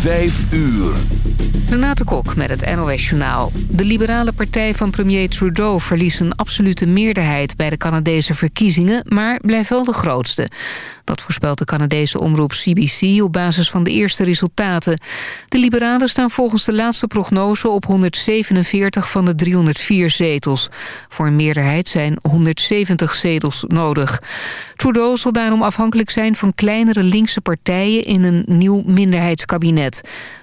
Vijf uur. Renate Kok met het NOS Journaal. De liberale partij van premier Trudeau verliest een absolute meerderheid... bij de Canadese verkiezingen, maar blijft wel de grootste. Dat voorspelt de Canadese omroep CBC op basis van de eerste resultaten. De liberalen staan volgens de laatste prognose op 147 van de 304 zetels. Voor een meerderheid zijn 170 zetels nodig. Trudeau zal daarom afhankelijk zijn van kleinere linkse partijen... in een nieuw minderheidskabinet.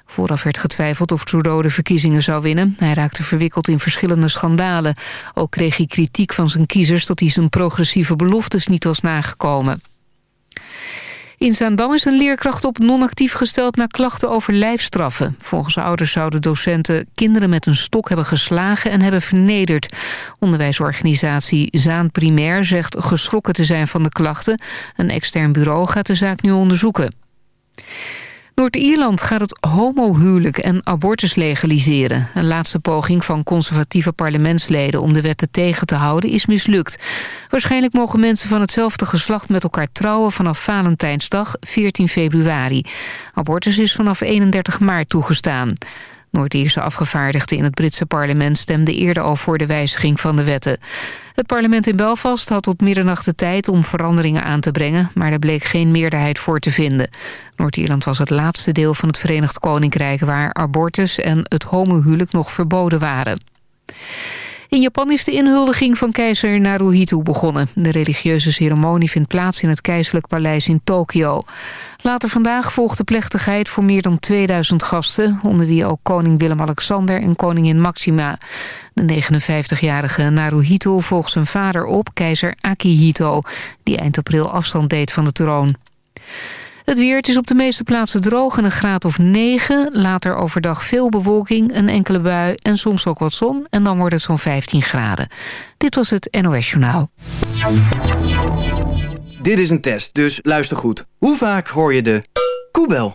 Vooraf werd getwijfeld of Trudeau de verkiezingen zou winnen. Hij raakte verwikkeld in verschillende schandalen. Ook kreeg hij kritiek van zijn kiezers dat hij zijn progressieve beloftes niet was nagekomen. In Zaandam is een leerkracht op non-actief gesteld... na klachten over lijfstraffen. Volgens ouders zouden docenten kinderen met een stok hebben geslagen... en hebben vernederd. Onderwijsorganisatie Zaan Primair zegt geschrokken te zijn van de klachten. Een extern bureau gaat de zaak nu onderzoeken. Noord-Ierland gaat het homohuwelijk en abortus legaliseren. Een laatste poging van conservatieve parlementsleden om de wetten tegen te houden is mislukt. Waarschijnlijk mogen mensen van hetzelfde geslacht met elkaar trouwen vanaf Valentijnsdag 14 februari. Abortus is vanaf 31 maart toegestaan. Noord-Ierse afgevaardigden in het Britse parlement stemden eerder al voor de wijziging van de wetten. Het parlement in Belfast had tot middernacht de tijd om veranderingen aan te brengen, maar er bleek geen meerderheid voor te vinden. Noord-Ierland was het laatste deel van het Verenigd Koninkrijk waar abortus en het homohuwelijk nog verboden waren. In Japan is de inhuldiging van keizer Naruhito begonnen. De religieuze ceremonie vindt plaats in het keizerlijk paleis in Tokio. Later vandaag volgt de plechtigheid voor meer dan 2000 gasten... onder wie ook koning Willem-Alexander en koningin Maxima. De 59-jarige Naruhito volgt zijn vader op, keizer Akihito... die eind april afstand deed van de troon. Het weer, het is op de meeste plaatsen droog en een graad of 9. Later overdag veel bewolking, een enkele bui en soms ook wat zon. En dan wordt het zo'n 15 graden. Dit was het NOS Journaal. Dit is een test, dus luister goed. Hoe vaak hoor je de koebel?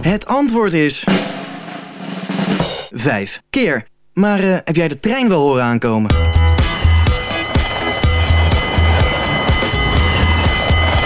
Het antwoord is... Vijf keer. Maar uh, heb jij de trein wel horen aankomen?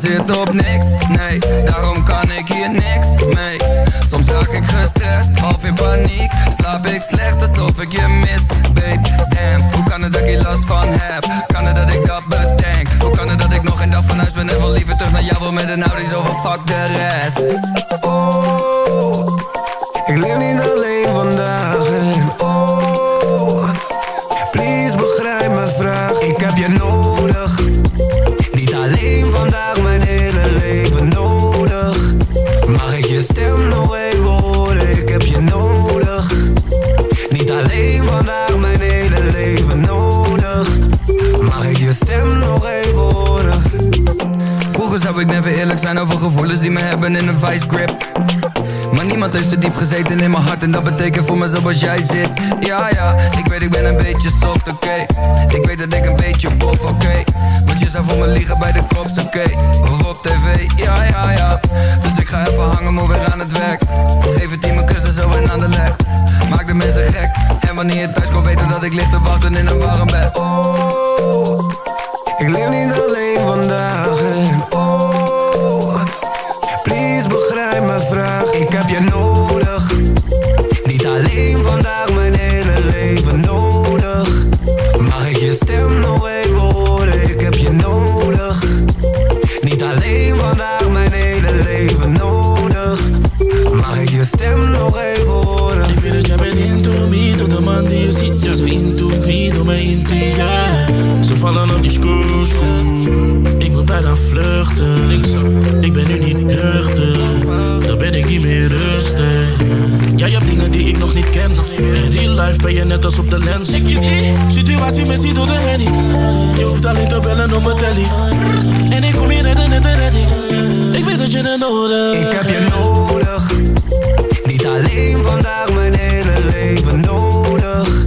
Gebaseerd op niks, nee Daarom kan ik hier niks mee. Soms raak ik gestrest, half in paniek. Slaap ik slecht alsof ik je mis Babe, damn, hoe kan het dat ik hier last van heb? Kan het dat ik dat bedenk? Hoe kan het dat ik nog een dag van huis ben En wil liever terug naar jou wil met een Audi Zo van fuck de rest hebben in een vice grip. Maar niemand heeft zo diep gezeten in mijn hart En dat betekent voor me zoals jij zit. Ja ja, ik weet ik ben een beetje soft, oké. Ik weet dat ik een beetje bof, oké. Want je zou voor me liegen bij de kops, oké. Of op tv, ja ja ja. Dus ik ga even hangen, maar weer aan het werk. Geef het team een kussen zo en aan de leg. Maak de mensen gek. En wanneer je thuis komt weten dat ik lig te wachten in een warm bed. Oh, ik leef niet alleen vandaag heb je nodig, niet alleen vandaag, mijn hele leven nodig. Mag ik je stem nog even horen? Ik heb je nodig, niet alleen vandaag, mijn hele leven nodig. Mag ik je stem nog even horen? Ik weet dat jij bent me Door de man die je ziet, ja zo into me Door mijn intrigue Ze vallen op die school Ik moet bijna vluchten Ik ben nu niet nuchter ben ik niet meer rustig. Jij hebt dingen die ik nog niet ken. In real life ben je net als op de lens. Ik je die situatie missie door de henny. Je hoeft alleen te bellen op mijn telly. En ik kom hier redden net een redding Ik weet dat je het nodig Ik heb je nodig, niet alleen vandaag, mijn hele leven nodig.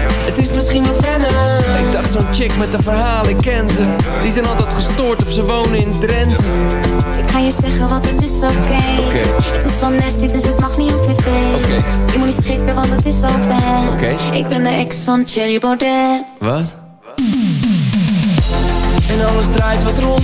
Het is misschien wat rennen Ik dacht zo'n chick met een verhaal, ik ken ze Die zijn altijd gestoord of ze wonen in Drenthe Ik ga je zeggen, want het is oké. Oké. Het is wel nasty, dus het mag niet op tv. Oké. Je moet niet schrikken, want het is wel bad. Oké. Ik ben de ex van Cherry Baudet. Wat? En alles draait wat rond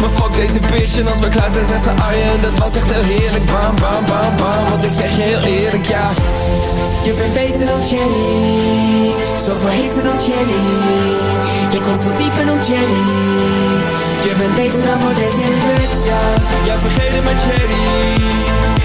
Maar fuck deze bitch en als we klaar zijn zegt ze Arjen. Dat was echt heel heerlijk, bam bam bam bam. Want ik zeg je heel eerlijk, ja. Je bent beter dan Jenny. Zoveel heter dan Jenny. Je komt veel dieper dan Jenny. Je bent beter dan Baudet in het ja Ja, vergeet het maar Jenny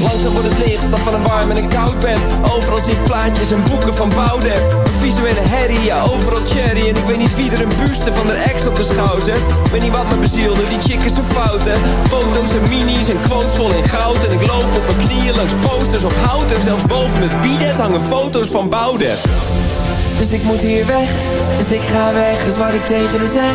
Langzaam wordt het licht, stap van een warm en een koud bed. Overal ik plaatjes en boeken van Boudewijn Een visuele herrie, ja overal cherry. En ik weet niet wie er een buste van de ex op de schouw zet Weet niet wat me bezielde, die chick is zo fout hè. Foto's en minis en quotes vol in goud. En ik loop op mijn knieën langs posters op hout. En zelfs boven het bidet hangen foto's van Boudewijn dus ik moet hier weg, dus ik ga weg, is wat ik tegen haar zeg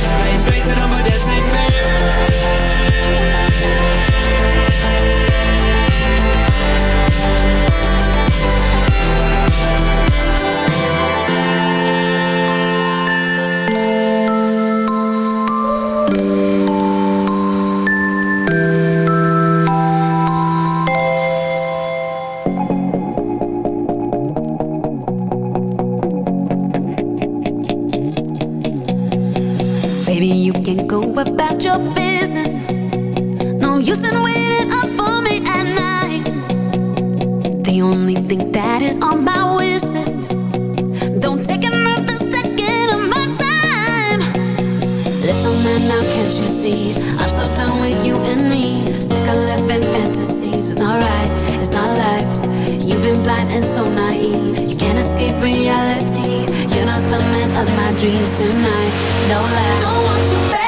Hij is beter dan Baudet in bed dreams tonight. No lie. Don't want you back,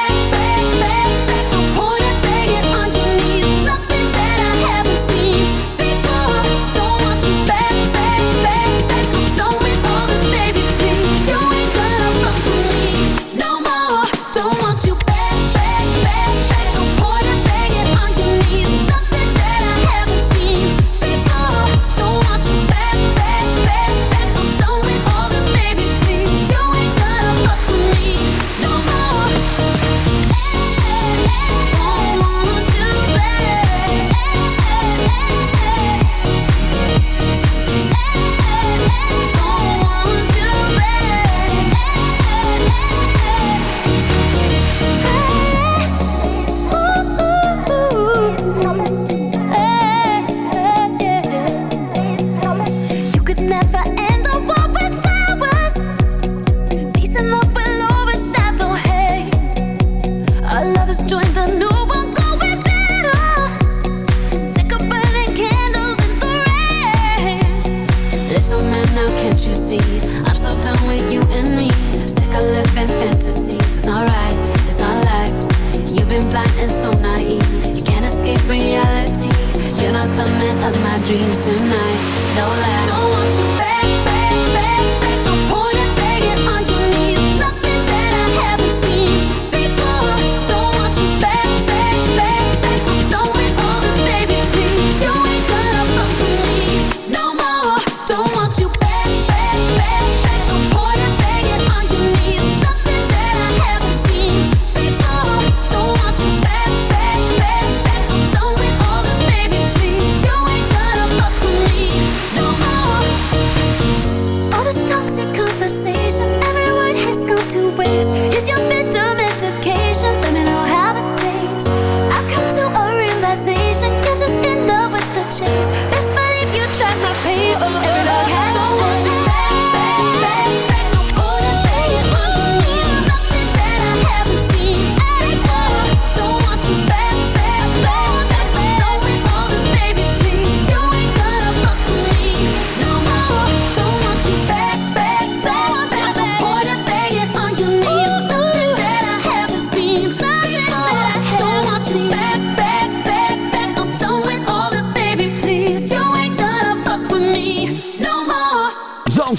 should go.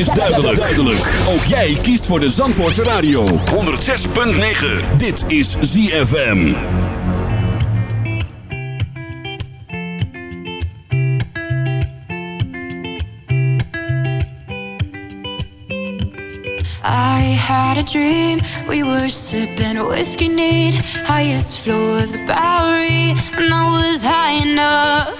Is duidelijk. duidelijk. Ook jij kiest voor de Zandvoortse Radio. 106.9. Dit is ZFM. I had a dream, we were sipping whiskey neat Highest floor of the Bowery, and I was high enough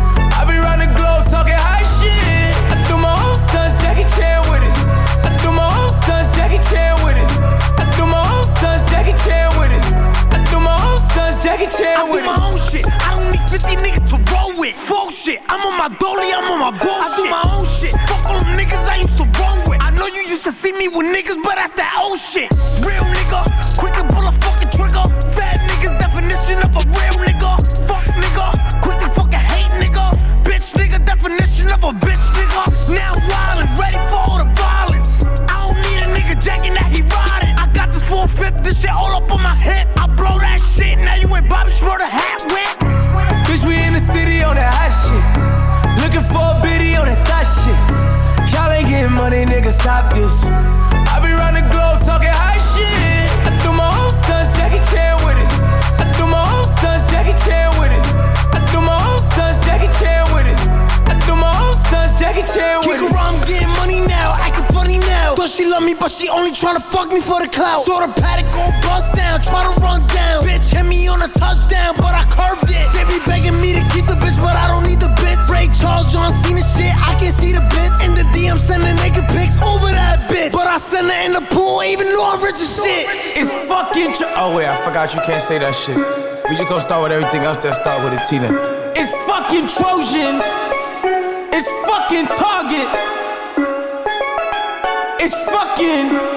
You used to see me with niggas, but that's nigga, stop this. I be round the globe talking high shit. I do my own stunts, Jackie Chan with it. I do my own stunts, Jackie Chan with it. I do my own stunts, Jackie Chan with it. I do my own stunts, Jackie Chan with Kick it. around, I'm getting money now, acting funny now. Thought she love me, but she only tryna fuck me for the clout. Saw the paddock go bust down, try to run down. Bitch hit me on a touchdown, but I curved it. They be begging me to keep the bitch, but I don't need the bitch. Ray Charles, John Cena shit, I can see the bitch. In the DM, sending naked pics over that bitch. But I send her in the pool, even though I'm rich as shit. It's fucking tr- Oh wait, I forgot you can't say that shit. We just gonna start with everything else that start with a T then. It's fucking Trojan. It's fucking Target. It's fucking.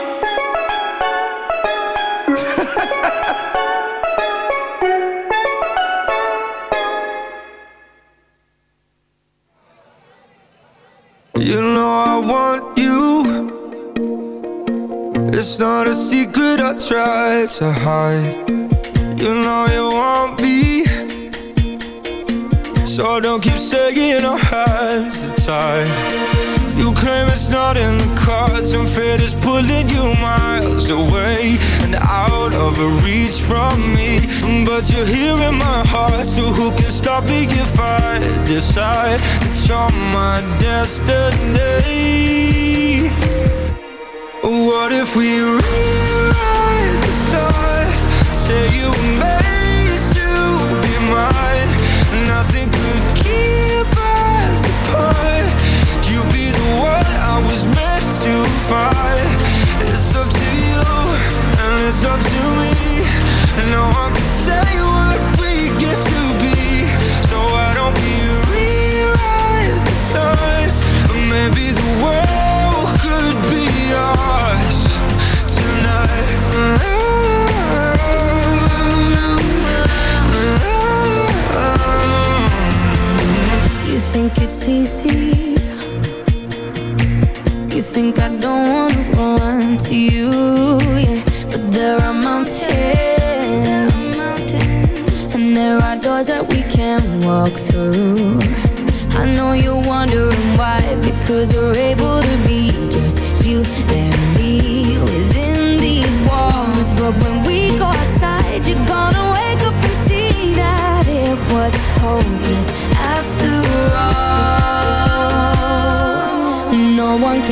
It's not a secret I try to hide. You know you want me. So don't keep saying our hands are tied. You claim it's not in the cards, and fate is pulling you miles away and out of reach from me. But you're here in my heart, so who can stop me if I decide that you're my destiny? What if we rewrite the stars? Say you were made to be mine. Nothing could keep us apart. You be the one I was meant to find. It's up to you, and it's up to me. it's easy. You think I don't wanna run to you, yeah But there are mountains And there are doors that we can't walk through. I know you're wondering why Because we're able to be one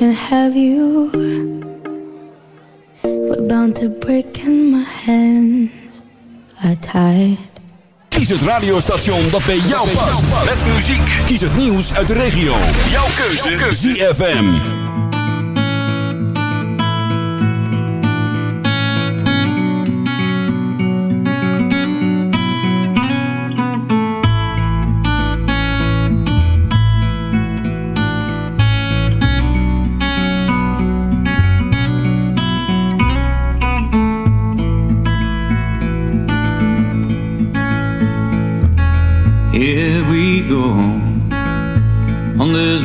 can't have you. We're bound to break and my hands are tied. Kies het radiostation dat bij jou past. Met muziek. Kies het nieuws uit de regio. Jouw keuze. ZFM.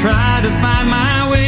try to find my way.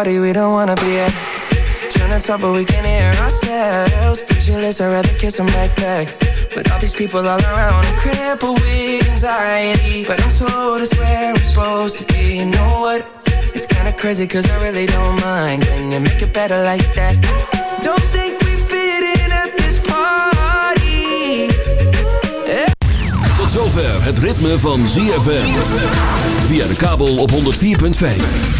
Party we don't wanna be at. Trying to talk, but we can't hear ourselves. Pictureless, I'd rather kiss them right back. With all these people all around, I'm crippled with anxiety. But I'm told it's where I'm supposed to be. You know what? It's kinda crazy, cause I really don't mind. Can you make it better like that? Don't think we fit in at this party. Tot zover het ritme van ZFM. Via de kabel op 104.5.